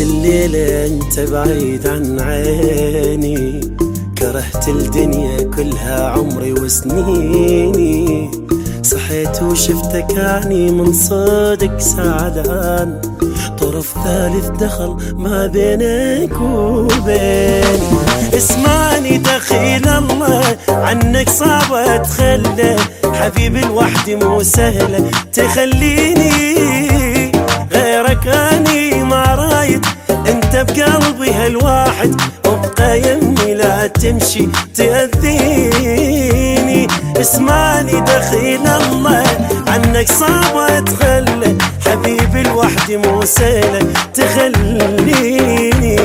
أنت بعيد عن عيني. كرهت الدنيا كلها عمري وسنيني. صحيت وشفتك أني من صدق زعلان طرف ثالث دخل ما بينك وبيني اسمعني دخيل الله عنك صعب أتخلى. حبيبي لوحدي مو سهلة تخليني غيرك. انت بقلبي هالواحد وابقى يمي لا تمشي تأذيني. اسمعني دخيل الله عنك صعب أتخلى. حبيبي لوحدي مو سهلة تخليني.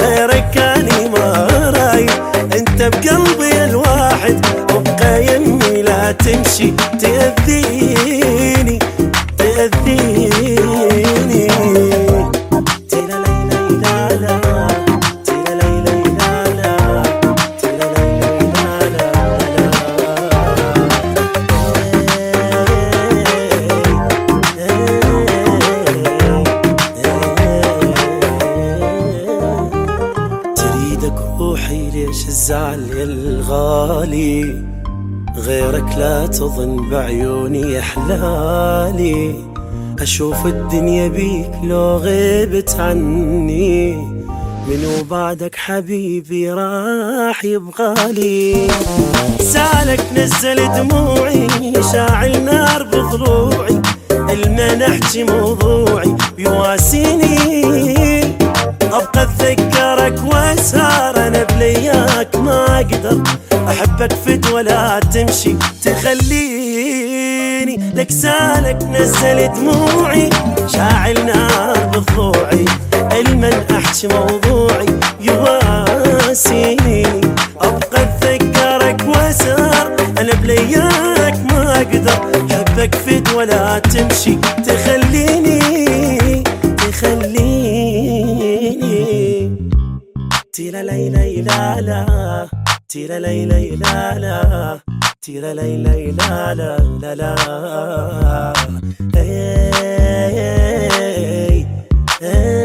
غيرك أني ما رايد أنت بقلبي الواحد وابقى يمي لا تمشي تأذيني. تريدك روحي ليش الزعل الغالي. غيرك لا تظن بعيوني احلالي أشوف الدنيا بيك لو غيبت عني. منو بعدك حبيبي راح يبغالي سالك نزل دموعي شاعل نار بضلوعي. الما نحكي موضوعي يواسيني. أحبك فد ولا تمشي تخليني لك سالك نزل دموعي شاعل نار بضلوعي المن احكي موضوعي. يواسيني أبقى أتذكرك واسهر أنا بلياك ما أقدر. حبك فد ولا تمشي تخليني تخليني. تيلا ليلى لا لا. تيلا ليلى لا لا. تيلا ليلى لا لا لا لا. إيه إيه إيه